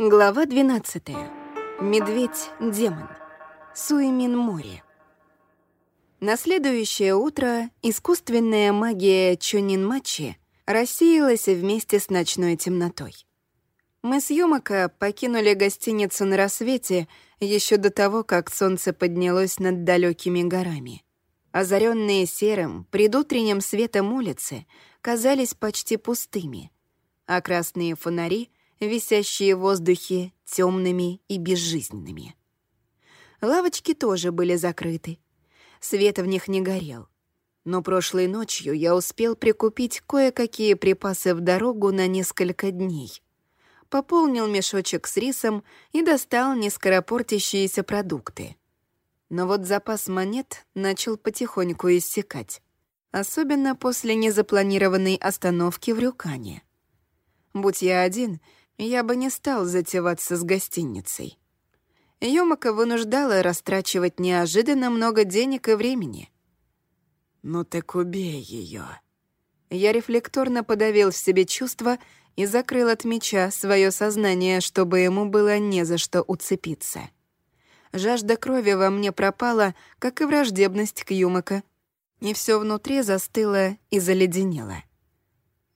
Глава 12. Медведь-демон. Суимин-море. На следующее утро искусственная магия Чонин-мачи рассеялась вместе с ночной темнотой. Мы с Юмака покинули гостиницу на рассвете еще до того, как солнце поднялось над далекими горами. Озаренные серым, предутренним светом улицы казались почти пустыми, а красные фонари — висящие в воздухе темными и безжизненными. Лавочки тоже были закрыты. Свет в них не горел. Но прошлой ночью я успел прикупить кое-какие припасы в дорогу на несколько дней. Пополнил мешочек с рисом и достал нескоропортящиеся продукты. Но вот запас монет начал потихоньку иссякать. Особенно после незапланированной остановки в Рюкане. Будь я один — я бы не стал затеваться с гостиницей. Юмака вынуждала растрачивать неожиданно много денег и времени. «Ну так убей ее. Я рефлекторно подавил в себе чувства и закрыл от меча свое сознание, чтобы ему было не за что уцепиться. Жажда крови во мне пропала, как и враждебность к Юмака, и все внутри застыло и заледенело.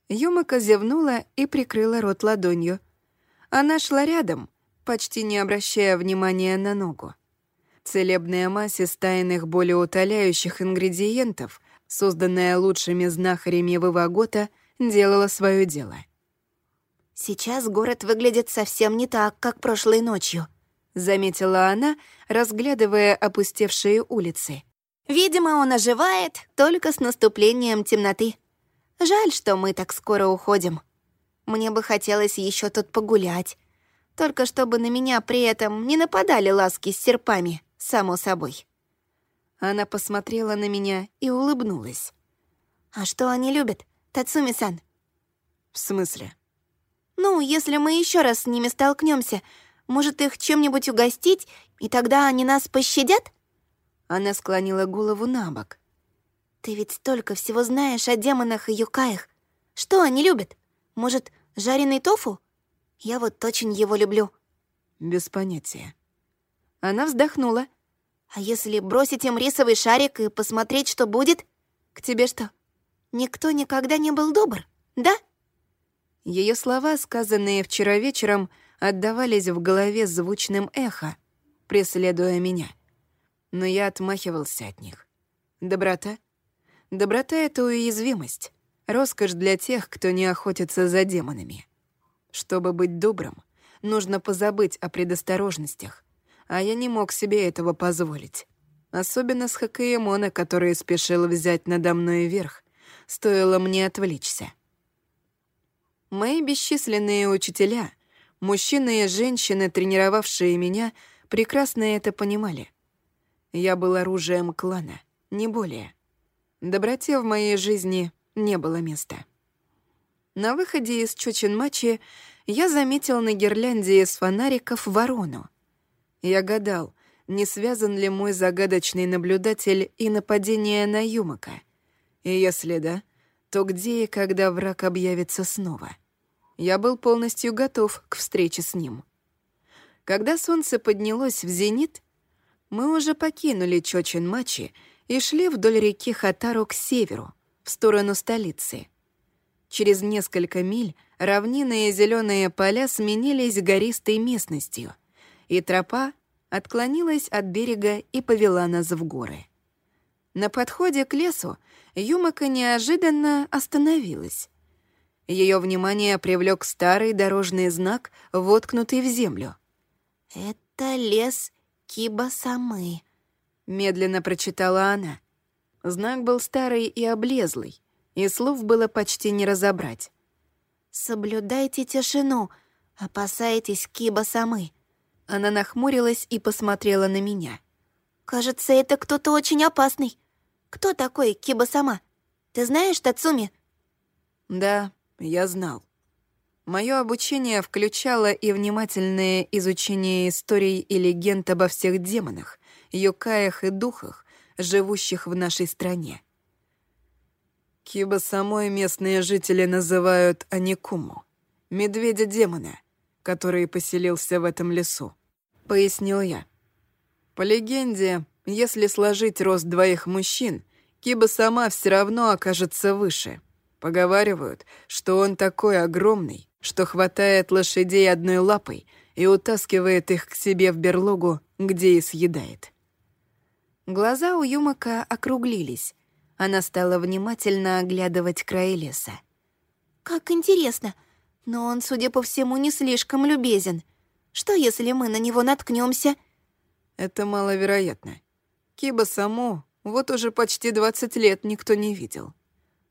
Юмака зевнула и прикрыла рот ладонью — она шла рядом, почти не обращая внимания на ногу. Целебная мазь из тайных болеутоляющих ингредиентов, созданная лучшими знахарями Вывагота, делала свое дело. «Сейчас город выглядит совсем не так, как прошлой ночью», — заметила она, разглядывая опустевшие улицы. «Видимо, он оживает только с наступлением темноты. Жаль, что мы так скоро уходим». Мне бы хотелось еще тут погулять. Только чтобы на меня при этом не нападали ласки с серпами, само собой. Она посмотрела на меня и улыбнулась. «А что они любят, Тацуми-сан?» «В смысле?» «Ну, если мы еще раз с ними столкнемся, может, их чем-нибудь угостить, и тогда они нас пощадят?» Она склонила голову на бок. «Ты ведь столько всего знаешь о демонах и юкаях. Что они любят?» Может, жареный тофу? Я вот очень его люблю». «Без понятия». Она вздохнула. «А если бросить им рисовый шарик и посмотреть, что будет? К тебе что, никто никогда не был добр, да?» Ее слова, сказанные вчера вечером, отдавались в голове звучным эхо, преследуя меня. Но я отмахивался от них. Доброта? Доброта — это уязвимость. Роскошь для тех, кто не охотится за демонами. Чтобы быть добрым, нужно позабыть о предосторожностях, а я не мог себе этого позволить. Особенно с Хакаемона, который спешил взять надо мной верх, стоило мне отвлечься. Мои бесчисленные учителя, мужчины и женщины, тренировавшие меня, прекрасно это понимали. Я был оружием клана, не более. Доброте в моей жизни не было места. На выходе из Чочинмачи я заметил на гирлянде из фонариков ворону. Я гадал, не связан ли мой загадочный наблюдатель и нападение на Юмака. И если да, то где и когда враг объявится снова? Я был полностью готов к встрече с ним. Когда солнце поднялось в зенит, мы уже покинули Чочин-Мачи и шли вдоль реки Хатару к северу — в сторону столицы. Через несколько миль равнины и зеленые поля сменились гористой местностью, и тропа отклонилась от берега и повела нас в горы. На подходе к лесу Юмака неожиданно остановилась. Ее внимание привлек старый дорожный знак, воткнутый в землю. «Это лес Кибасамы», — медленно прочитала она. Знак был старый и облезлый, и слов было почти не разобрать. «Соблюдайте тишину, опасайтесь Киба-самы». Она нахмурилась и посмотрела на меня. «Кажется, это кто-то очень опасный. Кто такой Киба-сама? Ты знаешь Тацуми?» «Да, я знал». Мое обучение включало и внимательное изучение историй и легенд обо всех демонах, юкаях и духах, живущих в нашей стране. Киба самой местные жители называют Аникуму, медведя-демона, который поселился в этом лесу», — пояснил я. По легенде, если сложить рост двоих мужчин, Киба сама все равно окажется выше. Поговаривают, что он такой огромный, что хватает лошадей одной лапой и утаскивает их к себе в берлогу, где и съедает. Глаза у Юмака округлились. Она стала внимательно оглядывать край леса. «Как интересно. Но он, судя по всему, не слишком любезен. Что, если мы на него наткнемся? Это маловероятно. Киба саму вот уже почти 20 лет никто не видел.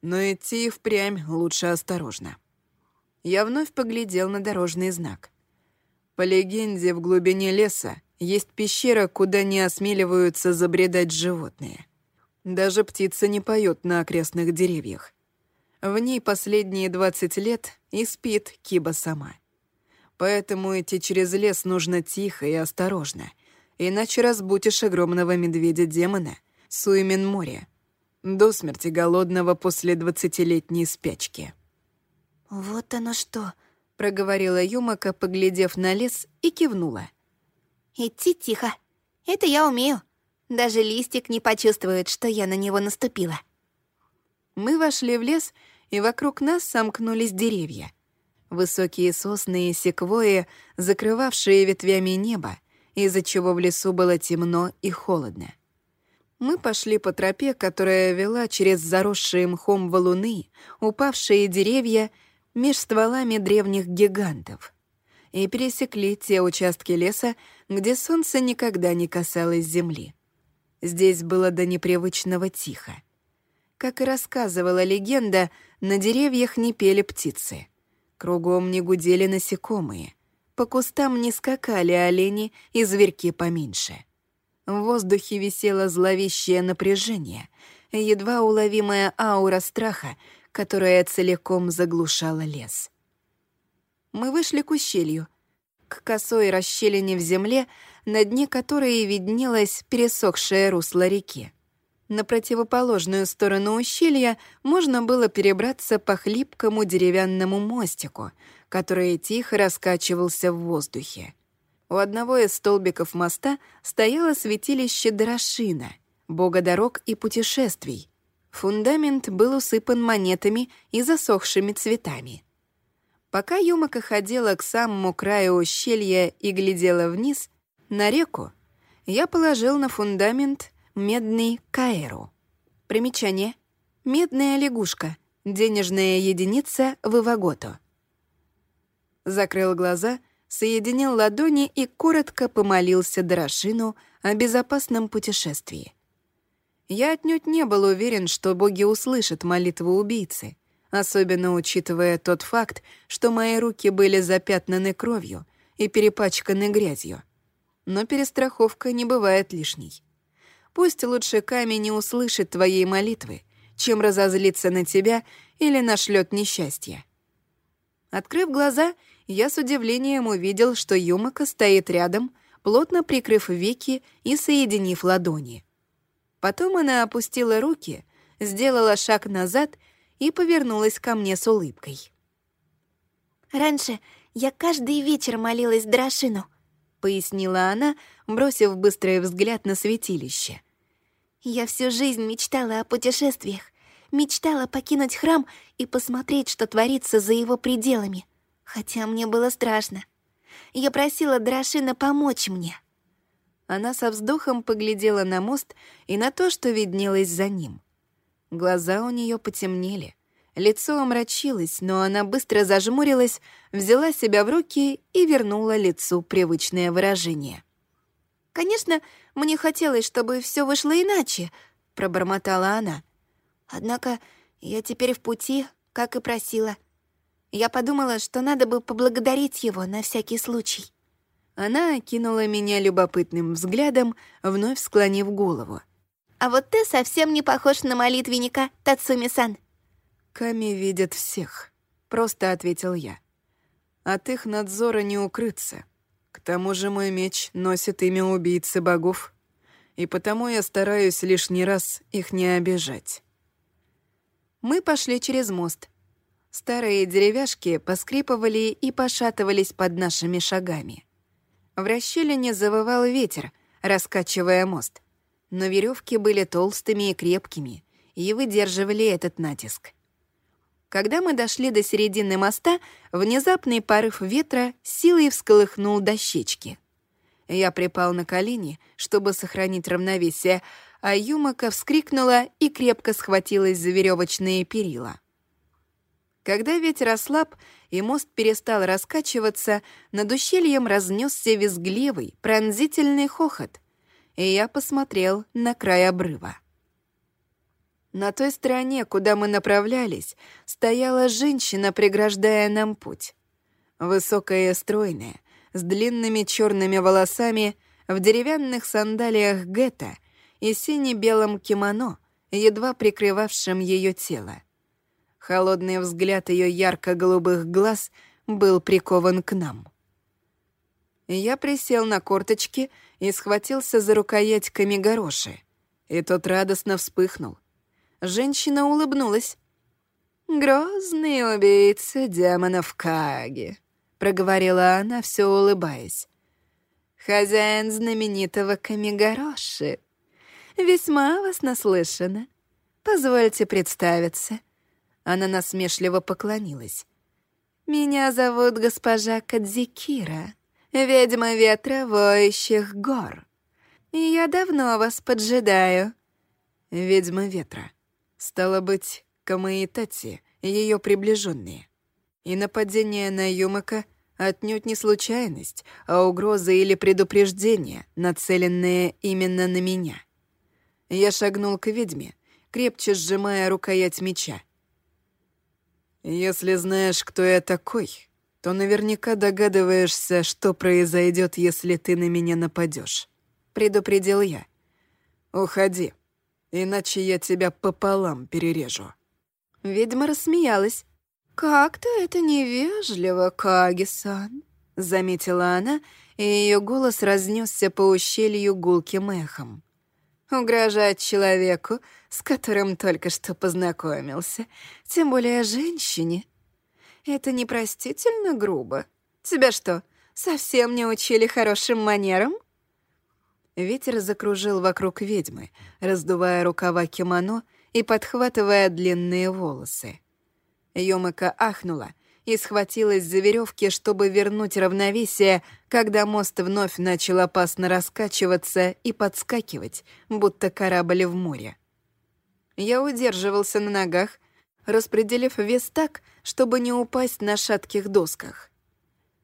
Но идти впрямь лучше осторожно. Я вновь поглядел на дорожный знак. По легенде, в глубине леса есть пещера, куда не осмеливаются забредать животные. Даже птица не поет на окрестных деревьях. В ней последние 20 лет и спит Киба сама. Поэтому идти через лес нужно тихо и осторожно — иначе разбудишь огромного медведя-демона Суимен море, до смерти голодного после двадцатилетней спячки. «Вот оно что!» — проговорила Юмака, поглядев на лес, и кивнула. «Идти тихо. Это я умею. Даже листик не почувствует, что я на него наступила». Мы вошли в лес, и вокруг нас сомкнулись деревья. Высокие сосны и секвои, закрывавшие ветвями небо, из-за чего в лесу было темно и холодно. Мы пошли по тропе, которая вела через заросшие мхом валуны, упавшие деревья меж стволами древних гигантов, и пересекли те участки леса, где солнце никогда не касалось земли. Здесь было до непривычного тихо. Как и рассказывала легенда, на деревьях не пели птицы. Кругом не гудели насекомые — по кустам не скакали олени и зверьки поменьше. В воздухе висело зловещее напряжение, едва уловимая аура страха, которая целиком заглушала лес. Мы вышли к ущелью, к косой расщелине в земле, на дне которой виднелось пересохшее русло реки. На противоположную сторону ущелья можно было перебраться по хлипкому деревянному мостику, который тихо раскачивался в воздухе. У одного из столбиков моста стояло святилище Дорошина, бога дорог и путешествий. Фундамент был усыпан монетами и засохшими цветами. Пока Юмака ходила к самому краю ущелья и глядела вниз, на реку, я положил на фундамент медный каэру. Примечание. Медная лягушка. Денежная единица в Ивагото закрыл глаза, соединил ладони и коротко помолился Дорошину о безопасном путешествии. Я отнюдь не был уверен, что боги услышат молитву убийцы, особенно учитывая тот факт, что мои руки были запятнаны кровью и перепачканы грязью. Но перестраховка не бывает лишней. Пусть лучше камень не услышит твоей молитвы, чем разозлиться на тебя или нашлет несчастье. Открыв глаза, я с удивлением увидел, что Юмака стоит рядом, плотно прикрыв веки и соединив ладони. Потом она опустила руки, сделала шаг назад и повернулась ко мне с улыбкой. «Раньше я каждый вечер молилась Драшину», — пояснила она, бросив быстрый взгляд на святилище. «Я всю жизнь мечтала о путешествиях, мечтала покинуть храм и посмотреть, что творится за его пределами хотя мне было страшно. Я просила Драшина помочь мне. Она со вздохом поглядела на мост и на то, что виднелось за ним. Глаза у нее потемнели, лицо омрачилось, но она быстро зажмурилась, взяла себя в руки и вернула лицу привычное выражение. «Конечно, мне хотелось, чтобы все вышло иначе», — пробормотала она. «Однако я теперь в пути, как и просила. Я подумала, что надо бы поблагодарить его на всякий случай. Она окинула меня любопытным взглядом, вновь склонив голову. «А вот ты совсем не похож на молитвенника, Тацуми-сан». «Ками видят всех», — просто ответил я. «От их надзора не укрыться. К тому же мой меч носит имя убийцы богов, и потому я стараюсь лишний раз их не обижать». Мы пошли через мост, Старые деревяшки поскрипывали и пошатывались под нашими шагами. В расщелине завывал ветер, раскачивая мост. Но веревки были толстыми и крепкими и выдерживали этот натиск. Когда мы дошли до середины моста, внезапный порыв ветра силой всколыхнул дощечки. Я припал на колени, чтобы сохранить равновесие, а Юмака вскрикнула и крепко схватилась за веревочные перила. Когда ветер ослаб и мост перестал раскачиваться, над ущельем разнесся визгливый, пронзительный хохот, и я посмотрел на край обрыва. На той стороне, куда мы направлялись, стояла женщина, преграждая нам путь. Высокая и стройная, с длинными черными волосами, в деревянных сандалиях гетто и сине-белом кимоно, едва прикрывавшим ее тело. Холодный взгляд ее ярко-голубых глаз был прикован к нам. Я присел на корточки и схватился за рукоять камигороши, и тот радостно вспыхнул. Женщина улыбнулась. «Грозный убийца демонов Каги», — проговорила она, все улыбаясь. «Хозяин знаменитого Камигороши. Весьма вас наслышана. Позвольте представиться». Она насмешливо поклонилась. «Меня зовут госпожа Кадзикира, ведьма ветра воющих гор. Я давно вас поджидаю». «Ведьма ветра», Стало быть, Камаитати — ее приближенные. И нападение на Юмака отнюдь не случайность, а угроза или предупреждение, нацеленное именно на меня. Я шагнул к ведьме, крепче сжимая рукоять меча. «Если знаешь, кто я такой, то наверняка догадываешься, что произойдет, если ты на меня нападешь», — предупредил я. «Уходи» иначе я тебя пополам перережу». Ведьма рассмеялась. «Как-то это невежливо, Каги-сан», — заметила она, и ее голос разнесся по ущелью гулким эхом. «Угрожать человеку, с которым только что познакомился, тем более женщине. Это непростительно грубо. Тебя что, совсем не учили хорошим манерам?» Ветер закружил вокруг ведьмы, раздувая рукава кимоно и подхватывая длинные волосы. Юмыка ахнула и схватилась за веревки, чтобы вернуть равновесие, когда мост вновь начал опасно раскачиваться и подскакивать, будто корабль в море. Я удерживался на ногах, распределив вес так, чтобы не упасть на шатких досках.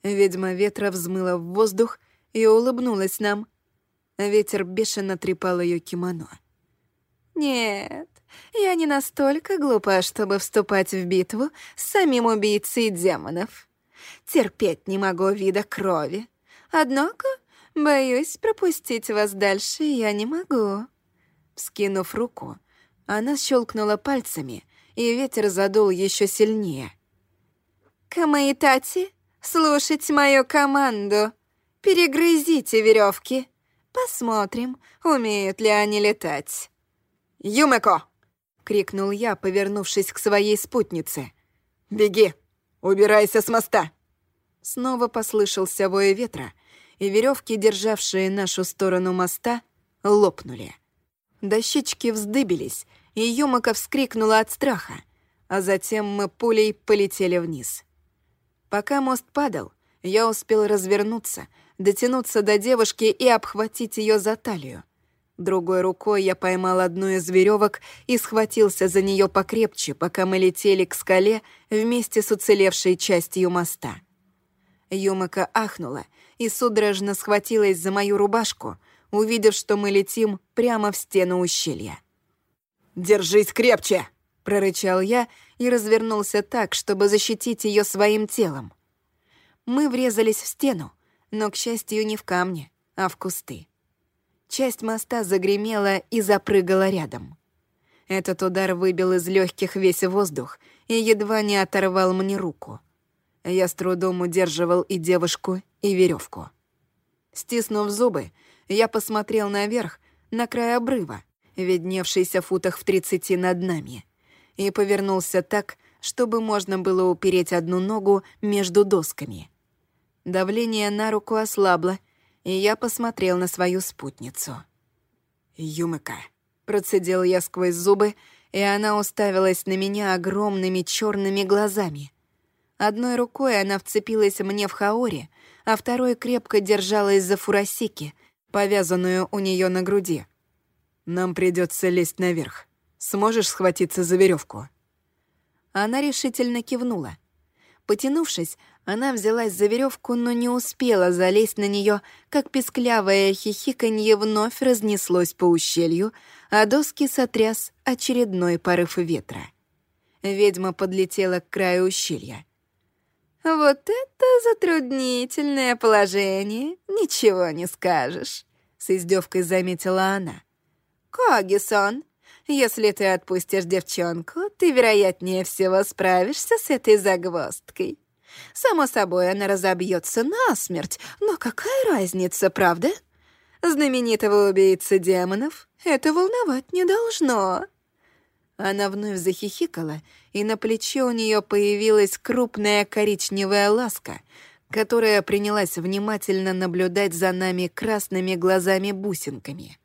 Ведьма ветра взмыла в воздух и улыбнулась нам — Ветер бешено трепал ее кимоно. «Нет, я не настолько глупа, чтобы вступать в битву с самим убийцей демонов. Терпеть не могу вида крови. Однако, боюсь, пропустить вас дальше я не могу». Скинув руку, она щелкнула пальцами, и ветер задул еще сильнее. «Камаитати, слушать мою команду! Перегрызите веревки!» Посмотрим, умеют ли они летать. «Юмеко!» — крикнул я, повернувшись к своей спутнице. «Беги! Убирайся с моста!» Снова послышался вой ветра, и веревки, державшие нашу сторону моста, лопнули. Дощечки вздыбились, и Юмака вскрикнула от страха, а затем мы пулей полетели вниз. Пока мост падал, я успел развернуться, дотянуться до девушки и обхватить ее за талию. Другой рукой я поймал одну из веревок и схватился за нее покрепче, пока мы летели к скале вместе с уцелевшей частью моста. Юмака ахнула и судорожно схватилась за мою рубашку, увидев, что мы летим прямо в стену ущелья. «Держись крепче!» — прорычал я и развернулся так, чтобы защитить ее своим телом. Мы врезались в стену, но, к счастью, не в камне, а в кусты. Часть моста загремела и запрыгала рядом. Этот удар выбил из легких весь воздух и едва не оторвал мне руку. Я с трудом удерживал и девушку, и веревку. Стиснув зубы, я посмотрел наверх, на край обрыва, видневшийся футах в тридцати над нами, и повернулся так, чтобы можно было упереть одну ногу между досками. Давление на руку ослабло, и я посмотрел на свою спутницу. «Юмыка», — процедил я сквозь зубы, и она уставилась на меня огромными черными глазами. Одной рукой она вцепилась мне в хаоре, а второй крепко держалась за фурасики, повязанную у нее на груди. «Нам придется лезть наверх. Сможешь схватиться за веревку? Она решительно кивнула. Потянувшись, она взялась за веревку, но не успела залезть на нее, как песклявое хихиканье вновь разнеслось по ущелью, а доски сотряс очередной порыв ветра. Ведьма подлетела к краю ущелья. «Вот это затруднительное положение, ничего не скажешь», — с издевкой заметила она. «Коги-сан, если ты отпустишь девчонку, ты, вероятнее всего, справишься с этой загвоздкой. Само собой, она разобьется насмерть, но какая разница, правда? Знаменитого убийцы демонов это волновать не должно». Она вновь захихикала, и на плече у нее появилась крупная коричневая ласка, которая принялась внимательно наблюдать за нами красными глазами-бусинками.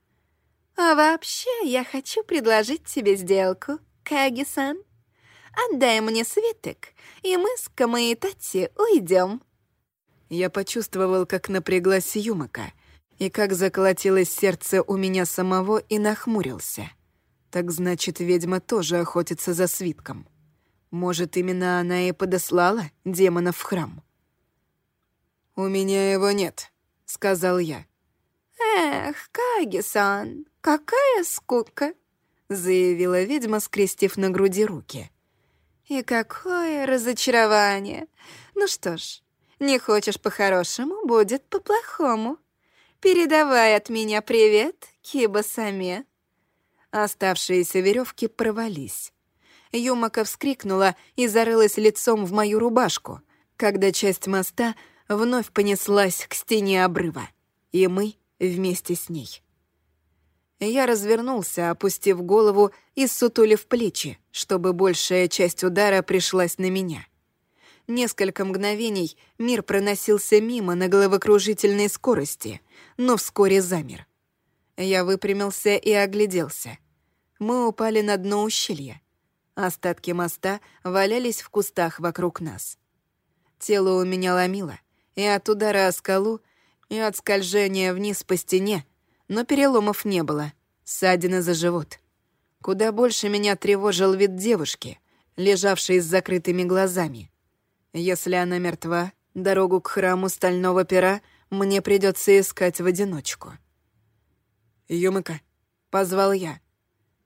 А вообще, я хочу предложить тебе сделку, Каги-сан. Отдай мне свиток, и мы с Камаитати уйдем. Я почувствовал, как напряглась Юмака, и как заколотилось сердце у меня самого и нахмурился. Так значит, ведьма тоже охотится за свитком. Может, именно она и подослала демонов в храм? «У меня его нет», — сказал я. «Эх, Каги-сан, какая скука!» — заявила ведьма, скрестив на груди руки. «И какое разочарование! Ну что ж, не хочешь по-хорошему, будет по-плохому. Передавай от меня привет, Киба-саме». Оставшиеся веревки провались. Юмака вскрикнула и зарылась лицом в мою рубашку, когда часть моста вновь понеслась к стене обрыва, и мы вместе с ней. Я развернулся, опустив голову и сутулив плечи, чтобы большая часть удара пришлась на меня. Несколько мгновений мир проносился мимо на головокружительной скорости, но вскоре замер. Я выпрямился и огляделся. Мы упали на дно ущелья. Остатки моста валялись в кустах вокруг нас. Тело у меня ломило, и от удара о скалу и от скольжения вниз по стене, но переломов не было, ссадины за живот. Куда больше меня тревожил вид девушки, лежавшей с закрытыми глазами. Если она мертва, дорогу к храму Стального Пера мне придется искать в одиночку. «Юмыка», — позвал я.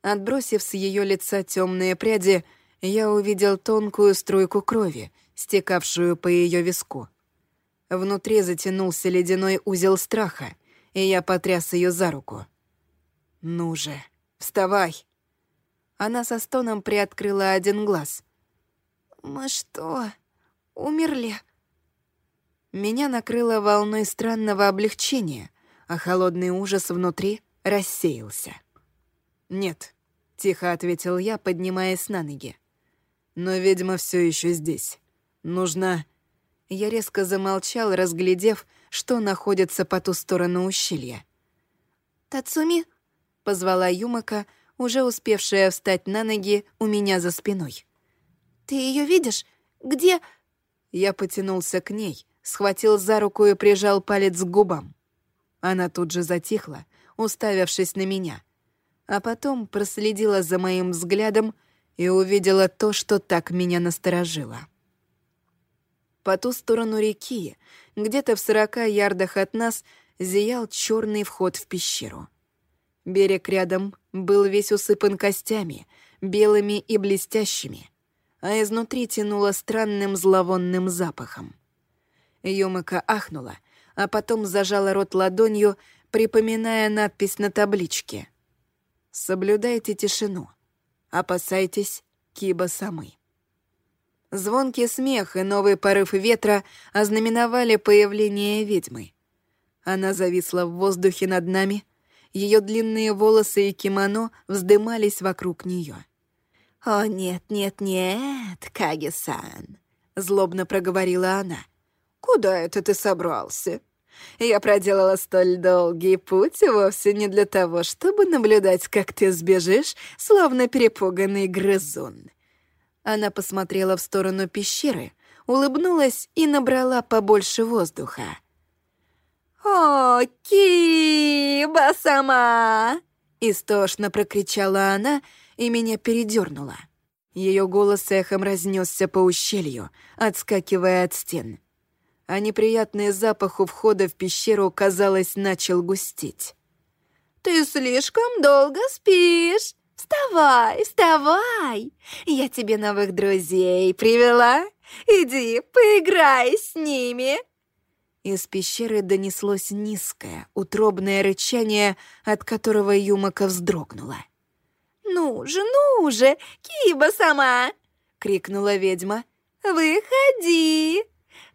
Отбросив с ее лица темные пряди, я увидел тонкую струйку крови, стекавшую по ее виску. Внутри затянулся ледяной узел страха, и я потряс ее за руку. «Ну же, вставай!» Она со стоном приоткрыла один глаз. «Мы что, умерли?» Меня накрыло волной странного облегчения, а холодный ужас внутри рассеялся. «Нет», — тихо ответил я, поднимаясь на ноги. «Но ведьма все еще здесь. Нужно...» Я резко замолчал, разглядев, что находится по ту сторону ущелья. «Тацуми?» — позвала Юмака, уже успевшая встать на ноги у меня за спиной. «Ты ее видишь? Где...» Я потянулся к ней, схватил за руку и прижал палец к губам. Она тут же затихла, уставившись на меня, а потом проследила за моим взглядом и увидела то, что так меня насторожило. По ту сторону реки, где-то в сорока ярдах от нас, зиял черный вход в пещеру. Берег рядом был весь усыпан костями, белыми и блестящими, а изнутри тянуло странным зловонным запахом. Юмака ахнула, а потом зажала рот ладонью, припоминая надпись на табличке. «Соблюдайте тишину. Опасайтесь Киба-самы». Звонкий смех и новый порыв ветра ознаменовали появление ведьмы. Она зависла в воздухе над нами, ее длинные волосы и кимоно вздымались вокруг нее. «О, нет, нет, нет, Каги-сан», — злобно проговорила она. «Куда это ты собрался? Я проделала столь долгий путь вовсе не для того, чтобы наблюдать, как ты сбежишь, словно перепуганный грызун». Она посмотрела в сторону пещеры, улыбнулась и набрала побольше воздуха. «О, Киба сама!» Истошно прокричала она и меня передернула. Ее голос эхом разнесся по ущелью, отскакивая от стен. А неприятный запах у входа в пещеру, казалось, начал густеть. «Ты слишком долго спишь! Вставай, вставай! Я тебе новых друзей привела! Иди, поиграй с ними!» Из пещеры донеслось низкое, утробное рычание, от которого Юмака вздрогнула. «Ну же, ну же, Киба сама!» — крикнула ведьма. «Выходи!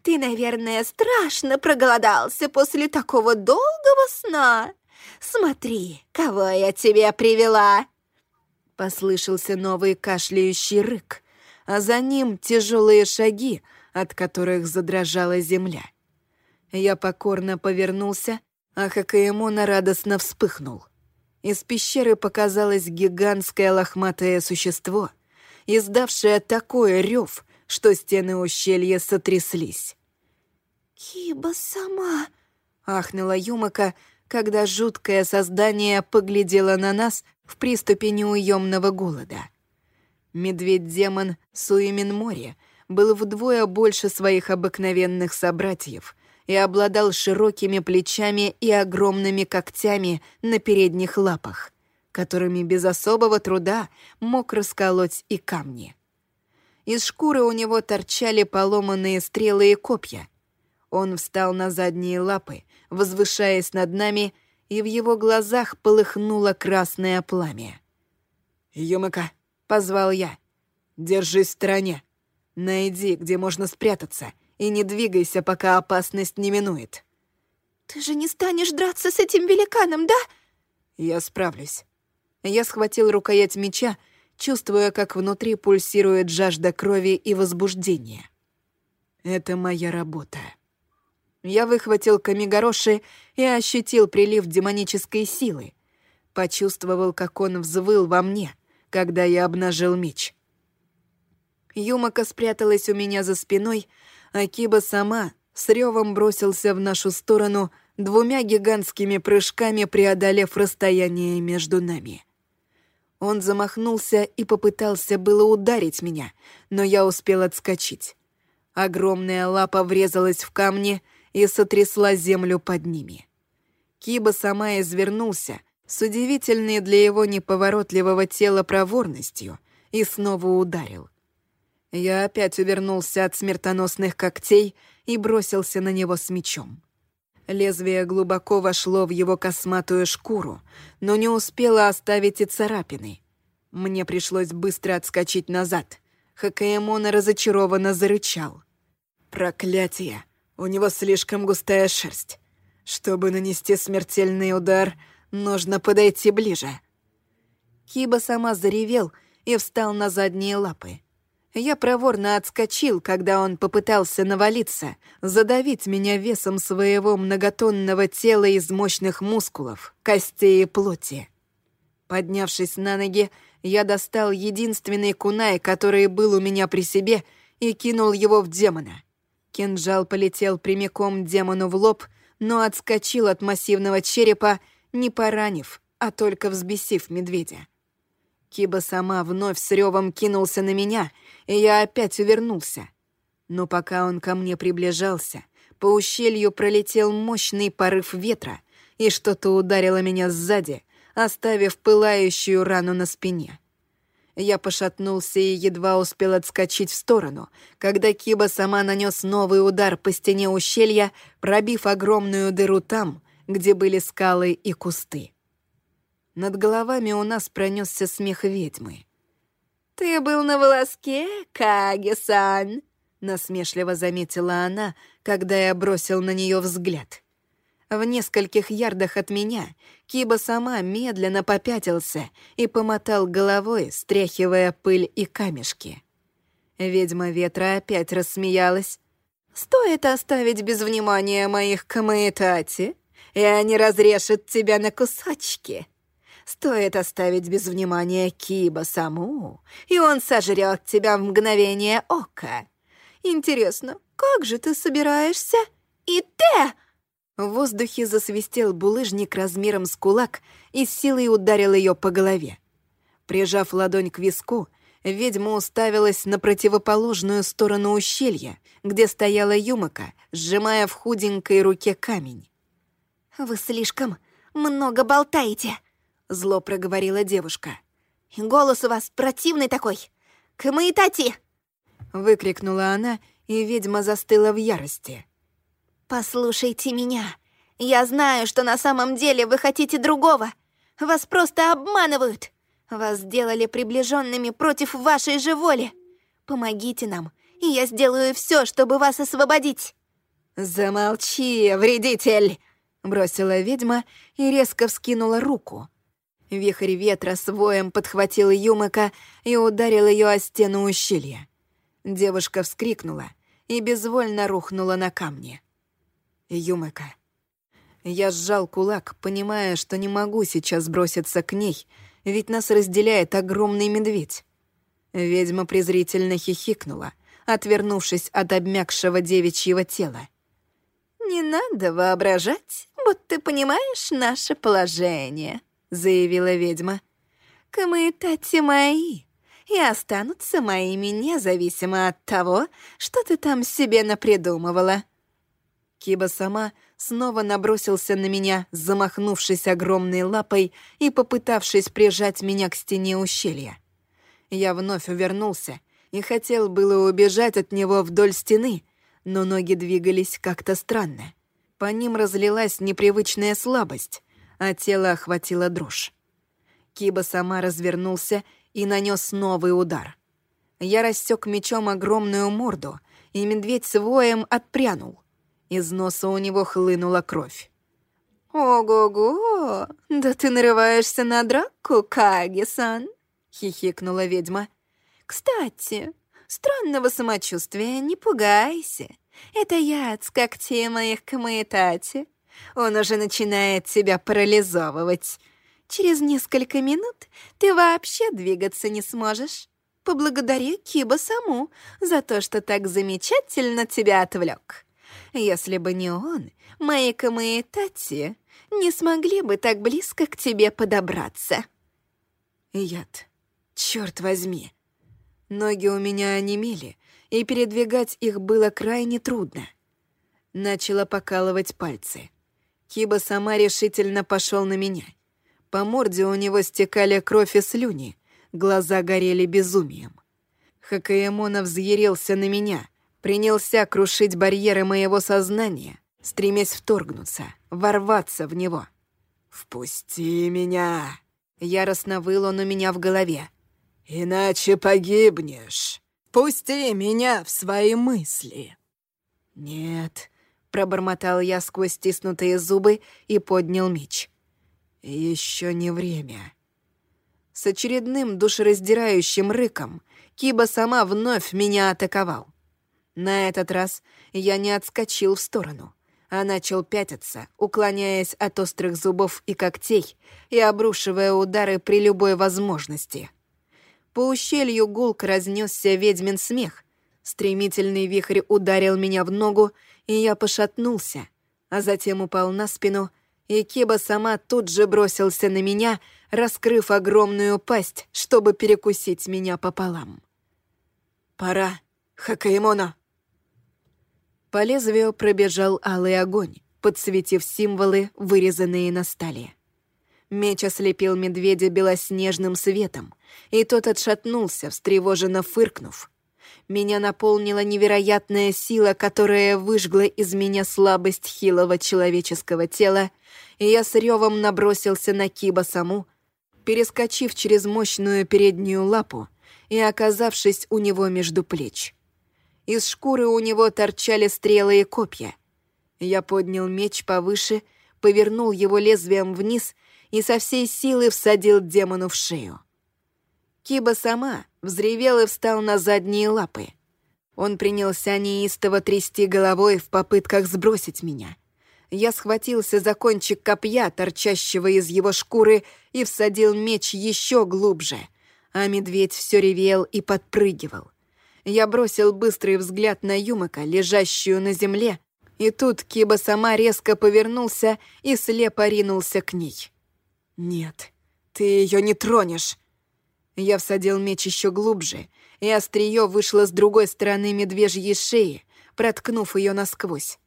Ты, наверное, страшно проголодался после такого долгого сна. Смотри, кого я тебе привела!» Послышался новый кашляющий рык, а за ним тяжелые шаги, от которых задрожала земля. Я покорно повернулся, а Хакаемона радостно вспыхнул. Из пещеры показалось гигантское лохматое существо, издавшее такой рев, что стены ущелья сотряслись. «Киба сама!» — ахнула Юмака, когда жуткое создание поглядело на нас в приступе неуемного голода. Медведь-демон Суимин Море был вдвое больше своих обыкновенных собратьев — и обладал широкими плечами и огромными когтями на передних лапах, которыми без особого труда мог расколоть и камни. Из шкуры у него торчали поломанные стрелы и копья. Он встал на задние лапы, возвышаясь над нами, и в его глазах полыхнуло красное пламя. «Юмака», — позвал я, — «держись в стороне. Найди, где можно спрятаться, и не двигайся, пока опасность не минует». «Ты же не станешь драться с этим великаном, да?» «Я справлюсь». Я схватил рукоять меча, чувствуя, как внутри пульсирует жажда крови и возбуждения. Это моя работа. Я выхватил камигороши и ощутил прилив демонической силы. Почувствовал, как он взвыл во мне, когда я обнажил меч. Юмака спряталась у меня за спиной, Акиба сама с ревом бросился в нашу сторону, двумя гигантскими прыжками преодолев расстояние между нами. Он замахнулся и попытался было ударить меня, но я успел отскочить. Огромная лапа врезалась в камни и сотрясла землю под ними. Киба сама извернулся с удивительной для его неповоротливого тела проворностью и снова ударил. Я опять увернулся от смертоносных когтей и бросился на него с мечом. Лезвие глубоко вошло в его косматую шкуру, но не успело оставить и царапины. Мне пришлось быстро отскочить назад. Хакаемона разочарованно зарычал. «Проклятие! У него слишком густая шерсть. Чтобы нанести смертельный удар, нужно подойти ближе». Киба сама заревел и встал на задние лапы. Я проворно отскочил, когда он попытался навалиться, задавить меня весом своего многотонного тела из мощных мускулов, костей и плоти. Поднявшись на ноги, я достал единственный кунай, который был у меня при себе, и кинул его в демона. Кинжал полетел прямиком демону в лоб, но отскочил от массивного черепа, не поранив, а только взбесив медведя. Киба сама вновь с ревом кинулся на меня, и я опять увернулся. Но пока он ко мне приближался, по ущелью пролетел мощный порыв ветра, и что-то ударило меня сзади, оставив пылающую рану на спине. Я пошатнулся и едва успел отскочить в сторону, когда Киба сама нанес новый удар по стене ущелья, пробив огромную дыру там, где были скалы и кусты. Над головами у нас пронесся смех ведьмы. «Ты был на волоске, Каги-сан?» насмешливо заметила она, когда я бросил на нее взгляд. В нескольких ярдах от меня Киба сама медленно попятился и помотал головой, стряхивая пыль и камешки. Ведьма ветра опять рассмеялась. «Стоит оставить без внимания моих камаэтати, и они разрешат тебя на кусочки. Стоит оставить без внимания Киба саму, и он сожрет тебя в мгновение ока. Интересно, как же ты собираешься? И ты!» В воздухе засвистел булыжник размером с кулак и с силой ударил ее по голове. Прижав ладонь к виску, ведьма уставилась на противоположную сторону ущелья, где стояла Юмака, сжимая в худенькой руке камень. «Вы слишком много болтаете», — зло проговорила девушка. «Голос у вас противный такой. Камаитати!» Выкрикнула она, и ведьма застыла в ярости. «Послушайте меня. Я знаю, что на самом деле вы хотите другого. Вас просто обманывают. Вас сделали приближенными против вашей же воли. Помогите нам, и я сделаю все, чтобы вас освободить». «Замолчи, вредитель!» — бросила ведьма и резко вскинула руку. Вихрь ветра с воем подхватил Юмака и ударил ее о стену ущелья. Девушка вскрикнула и безвольно рухнула на камни. Юмека. Я сжал кулак, понимая, что не могу сейчас броситься к ней, ведь нас разделяет огромный медведь. Ведьма презрительно хихикнула, отвернувшись от обмякшего девичьего тела. «Не надо воображать, будто понимаешь наше положение», — заявила ведьма. «Камаэтати мои, и останутся моими независимо от того, что ты там себе напридумывала». Киба сама снова набросился на меня, замахнувшись огромной лапой и попытавшись прижать меня к стене ущелья. Я вновь увернулся и хотел было убежать от него вдоль стены, но ноги двигались как-то странно. По ним разлилась непривычная слабость, а тело охватило дрожь. Киба сама развернулся и нанес новый удар. Я рассек мечом огромную морду, и медведь с воем отпрянул. Из носа у него хлынула кровь. «Ого-го! Да ты нарываешься на драку, Каги-сан!» — хихикнула ведьма. «Кстати, странного самочувствия не пугайся. Это яд с когтей моих камаэтати. Он уже начинает тебя парализовывать. Через несколько минут ты вообще двигаться не сможешь. Поблагодари Киба саму за то, что так замечательно тебя отвлек. Если бы не он, мои Камаэтати не смогли бы так близко к тебе подобраться. Яд. Черт возьми. Ноги у меня онемели, и передвигать их было крайне трудно. Начала покалывать пальцы. Киба сама решительно пошел на меня. По морде у него стекали кровь и слюни, глаза горели безумием. Хакаемона взъярился на меня, принялся крушить барьеры моего сознания, стремясь вторгнуться, ворваться в него. «Впусти меня!» Яростно выл он у меня в голове. «Иначе погибнешь. Пусти меня в свои мысли». «Нет», — пробормотал я сквозь стиснутые зубы и поднял меч. «Еще не время». С очередным душераздирающим рыком Киба сама вновь меня атаковал. На этот раз я не отскочил в сторону, а начал пятиться, уклоняясь от острых зубов и когтей и обрушивая удары при любой возможности. По ущелью гулко разнесся ведьмин смех. Стремительный вихрь ударил меня в ногу, и я пошатнулся, а затем упал на спину, и Киба сама тут же бросился на меня, раскрыв огромную пасть, чтобы перекусить меня пополам. «Пора, Хакаимона!» По лезвию пробежал алый огонь, подсветив символы, вырезанные на стале. Меч ослепил медведя белоснежным светом, и тот отшатнулся, встревоженно фыркнув. Меня наполнила невероятная сила, которая выжгла из меня слабость хилого человеческого тела, и я с ревом набросился на Киба саму, перескочив через мощную переднюю лапу и оказавшись у него между плеч. Из шкуры у него торчали стрелы и копья. Я поднял меч повыше, повернул его лезвием вниз и со всей силы всадил демону в шею. Киба сама взревел и встал на задние лапы. Он принялся неистово трясти головой в попытках сбросить меня. Я схватился за кончик копья, торчащего из его шкуры, и всадил меч еще глубже, а медведь все ревел и подпрыгивал. Я бросил быстрый взгляд на Юмака, лежащую на земле, и тут Киба сама резко повернулся и слепо ринулся к ней. «Нет, ты ее не тронешь!» Я всадил меч еще глубже, и острие вышло с другой стороны медвежьей шеи, проткнув ее насквозь.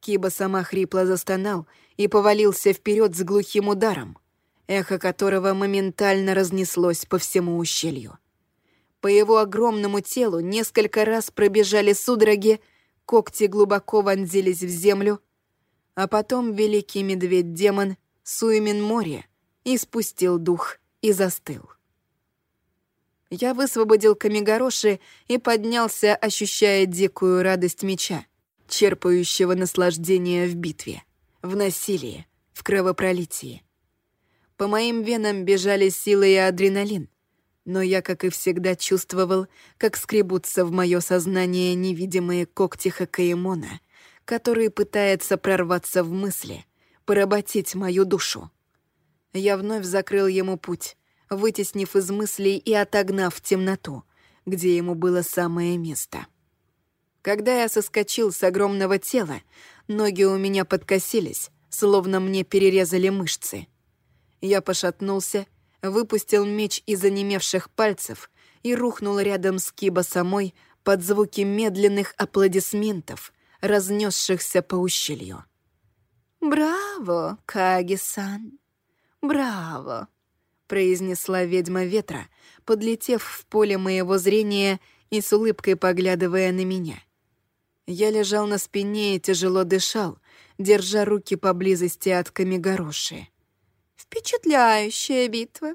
Киба сама хрипло застонал и повалился вперед с глухим ударом, эхо которого моментально разнеслось по всему ущелью. По его огромному телу несколько раз пробежали судороги, когти глубоко вонзились в землю, а потом великий медведь-демон Суимин море испустил дух и застыл. Я высвободил Камигороши и поднялся, ощущая дикую радость меча, черпающего наслаждение в битве, в насилии, в кровопролитии. По моим венам бежали силы и адреналин, но я, как и всегда, чувствовал, как скребутся в мое сознание невидимые когти Хакаемона, который пытается прорваться в мысли, поработить мою душу. Я вновь закрыл ему путь, вытеснив из мыслей и отогнав темноту, где ему было самое место. Когда я соскочил с огромного тела, ноги у меня подкосились, словно мне перерезали мышцы. Я пошатнулся, выпустил меч из онемевших пальцев и рухнул рядом с Киба самой под звуки медленных аплодисментов, разнесшихся по ущелью. «Браво, Каги-сан! Браво!» произнесла ведьма ветра, подлетев в поле моего зрения и с улыбкой поглядывая на меня. Я лежал на спине и тяжело дышал, держа руки поблизости от Камигороши. «Впечатляющая битва.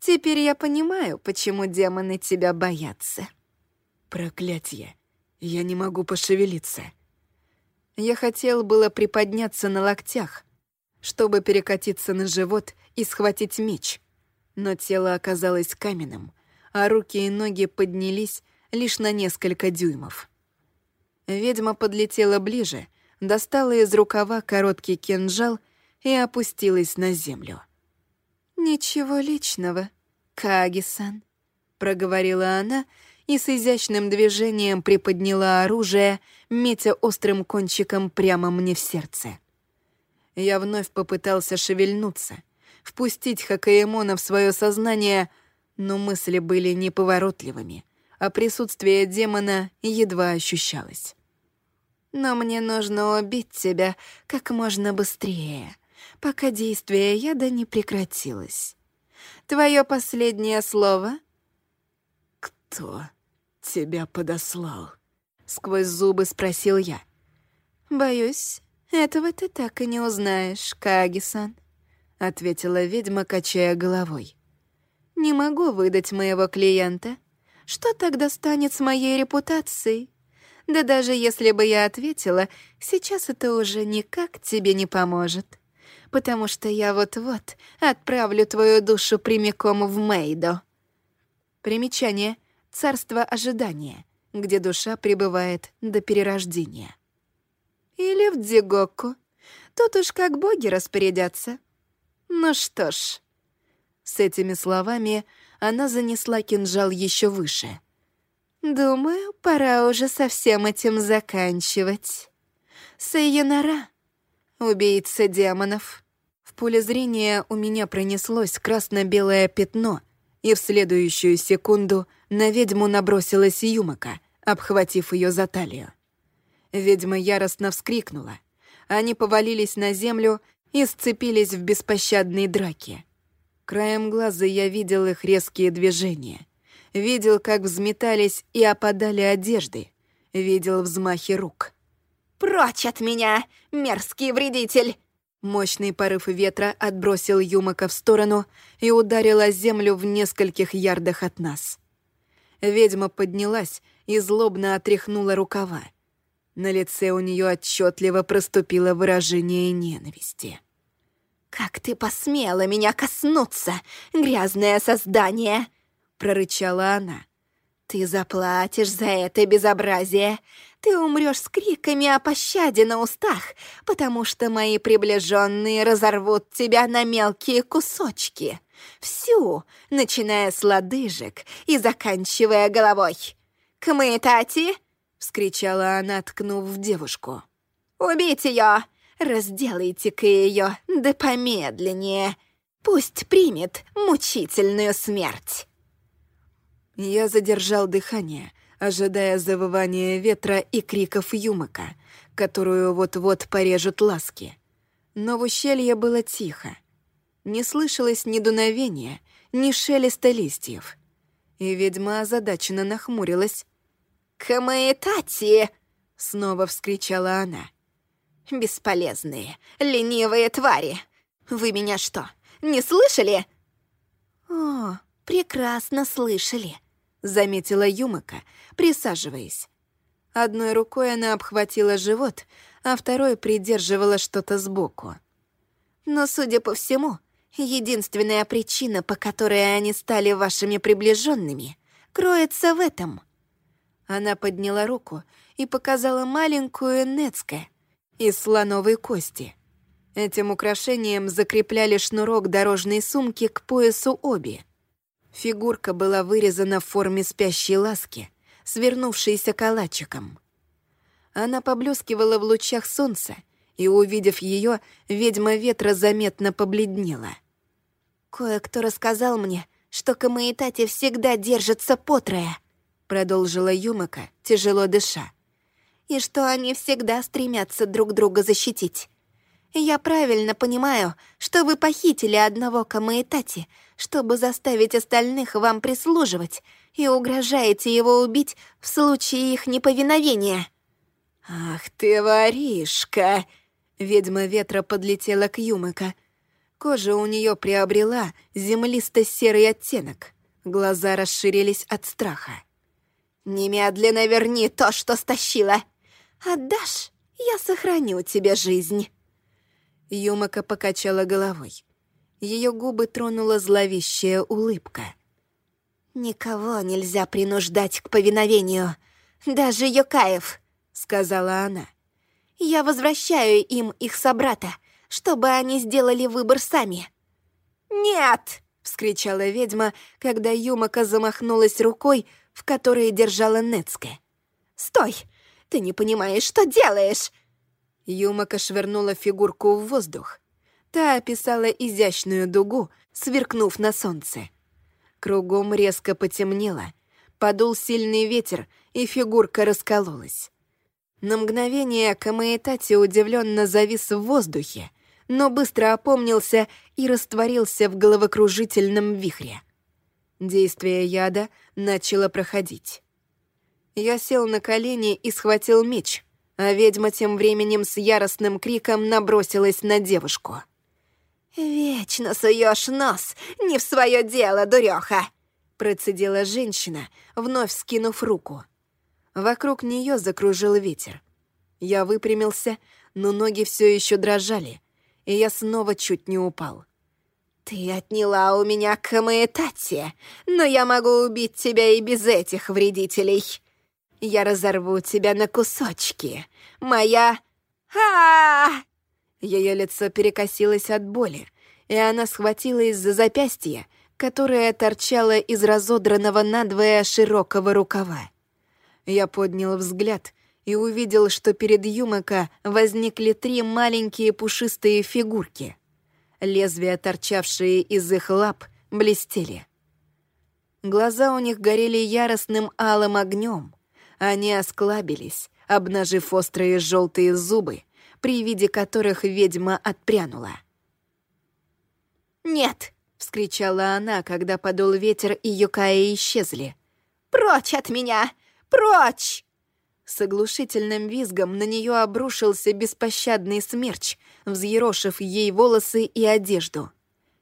Теперь я понимаю, почему демоны тебя боятся». «Проклятье! Я не могу пошевелиться». Я хотел было приподняться на локтях, чтобы перекатиться на живот и схватить меч, но тело оказалось каменным, а руки и ноги поднялись лишь на несколько дюймов. Ведьма подлетела ближе, достала из рукава короткий кинжал и опустилась на землю. «Ничего личного, Каги-сан», — проговорила она и с изящным движением приподняла оружие, метя острым кончиком прямо мне в сердце. Я вновь попытался шевельнуться — впустить Хакаемона в свое сознание, но мысли были неповоротливыми, а присутствие демона едва ощущалось. «Но мне нужно убить тебя как можно быстрее, пока действие яда не прекратилось. Твое последнее слово?» «Кто тебя подослал?» — сквозь зубы спросил я. «Боюсь, этого ты так и не узнаешь, Кагисан. — ответила ведьма, качая головой. «Не могу выдать моего клиента. Что тогда станет с моей репутацией? Да даже если бы я ответила, сейчас это уже никак тебе не поможет, потому что я вот-вот отправлю твою душу прямиком в Мейдо». Примечание «Царство ожидания», где душа пребывает до перерождения. «Или в Дзигоку. Тут уж как боги распорядятся». Ну что ж. С этими словами она занесла кинжал еще выше. Думаю, пора уже со всем этим заканчивать. Сайонара, убийца демонов. В поле зрения у меня пронеслось красно-белое пятно, и в следующую секунду на ведьму набросилась Юмака, обхватив ее за талию. Ведьма яростно вскрикнула. Они повалились на землю и сцепились в беспощадной драке. Краем глаза я видел их резкие движения. Видел, как взметались и опадали одежды. Видел взмахи рук. «Прочь от меня, мерзкий вредитель!» Мощный порыв ветра отбросил Юмака в сторону и ударил о землю в нескольких ярдах от нас. Ведьма поднялась и злобно отряхнула рукава. На лице у нее отчетливо проступило выражение ненависти. «Как ты посмела меня коснуться, грязное создание!» — прорычала она. «Ты заплатишь за это безобразие. Ты умрешь с криками о пощаде на устах, потому что мои приближенные разорвут тебя на мелкие кусочки. Всю, начиная с лодыжек и заканчивая головой. «Кмытати!» — вскричала она, ткнув в девушку. «Убить ее! Разделайте-ка ее, да помедленнее. Пусть примет мучительную смерть». Я задержал дыхание, ожидая завывания ветра и криков Юмака, которую вот-вот порежут ласки. Но в ущелье было тихо. Не слышалось ни дуновения, ни шелеста листьев. И ведьма озадаченно нахмурилась. «Камаэтати!» — снова вскричала она. «Бесполезные, ленивые твари! Вы меня что, не слышали?» «О, прекрасно слышали», — заметила Юмака, присаживаясь. Одной рукой она обхватила живот, а второй придерживала что-то сбоку. «Но, судя по всему, единственная причина, по которой они стали вашими приближенными, кроется в этом». Она подняла руку и показала маленькую Нецке, из слоновой кости. Этим украшением закрепляли шнурок дорожной сумки к поясу Оби. Фигурка была вырезана в форме спящей ласки, свернувшейся калачиком. Она поблескивала в лучах солнца, и, увидев ее, ведьма ветра заметно побледнела. «Кое-кто рассказал мне, что Камаитати всегда держатся потрое», продолжила Юмака, тяжело дыша и что они всегда стремятся друг друга защитить. Я правильно понимаю, что вы похитили одного Камаэтати, чтобы заставить остальных вам прислуживать, и угрожаете его убить в случае их неповиновения». «Ах ты, воришка!» Ведьма ветра подлетела к Юмыка. Кожа у нее приобрела землисто-серый оттенок. Глаза расширились от страха. «Немедленно верни то, что стащила!» Отдашь, я сохраню тебе жизнь». Юмака покачала головой. Ее губы тронула зловещая улыбка. «Никого нельзя принуждать к повиновению, даже Йокаев», — сказала она. «Я возвращаю им их собрата, чтобы они сделали выбор сами». «Нет!» — вскричала ведьма, когда Юмака замахнулась рукой, в которой держала Нецке. «Стой! Ты не понимаешь, что делаешь!» Юмака швырнула фигурку в воздух. Та описала изящную дугу, сверкнув на солнце. Кругом резко потемнело, подул сильный ветер, и фигурка раскололась. На мгновение Камаэтати удивленно завис в воздухе, но быстро опомнился и растворился в головокружительном вихре. Действие яда начало проходить. Я сел на колени и схватил меч, а ведьма тем временем с яростным криком набросилась на девушку. «Вечно суешь нос, не в свое дело, дуреха!» процедила женщина, вновь скинув руку. Вокруг нее закружил ветер. Я выпрямился, но ноги все еще дрожали, и я снова чуть не упал. «Ты отняла у меня Камаэтати, но я могу убить тебя и без этих вредителей!» Я разорву тебя на кусочки. Моя... а, Ее лицо перекосилось от боли, и она схватилась за запястье, которое торчало из разодранного надвое широкого рукава. Я поднял взгляд и увидел, что перед Юмака возникли три маленькие пушистые фигурки. Лезвия, торчавшие из их лап, блестели. Глаза у них горели яростным алым огнем, они осклабились, обнажив острые желтые зубы, при виде которых ведьма отпрянула. «Нет!» — вскричала она, когда подул ветер и Юкаи исчезли. «Прочь от меня! Прочь!» С оглушительным визгом на нее обрушился беспощадный смерч, взъерошив ей волосы и одежду.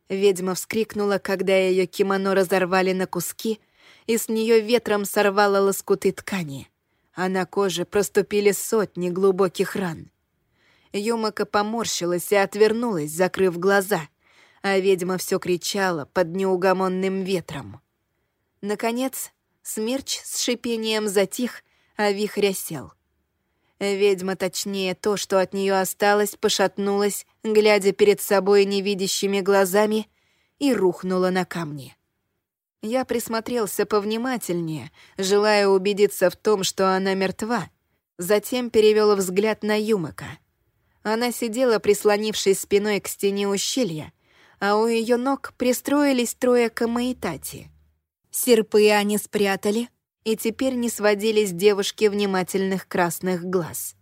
Ведьма вскрикнула, когда ее кимоно разорвали на куски — и с нее ветром сорвало лоскуты ткани. а на коже проступили сотни глубоких ран. Юмака поморщилась и отвернулась, закрыв глаза, а ведьма все кричала под неугомонным ветром. Наконец, смерч с шипением затих, а вихрь осел. Ведьма, точнее, то, что от нее осталось, пошатнулась, глядя перед собой невидящими глазами, и рухнула на камни. Я присмотрелся повнимательнее, желая убедиться в том, что она мертва, затем перевел взгляд на Юмака. Она сидела, прислонившись спиной к стене ущелья, а у ее ног пристроились трое камаитати. Серпы они спрятали и теперь не сводили с девушки внимательных красных глаз.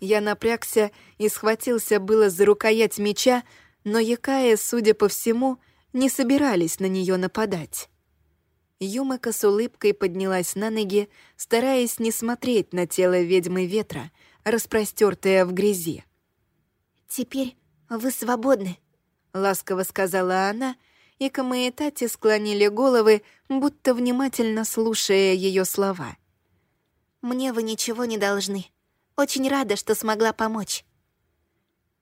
Я напрягся и схватился было за рукоять меча, но Якая, судя по всему, не собирались на нее нападать. Юмака с улыбкой поднялась на ноги, стараясь не смотреть на тело ведьмы ветра, распростертое в грязи. «Теперь вы свободны», — ласково сказала она, и Камаэтати склонили головы, будто внимательно слушая ее слова. «Мне вы ничего не должны. Очень рада, что смогла помочь».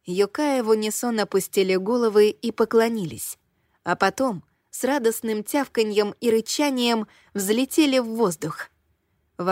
Юкая в унисон опустили головы и поклонились, а потом с радостным тявканьем и рычанием взлетели в воздух.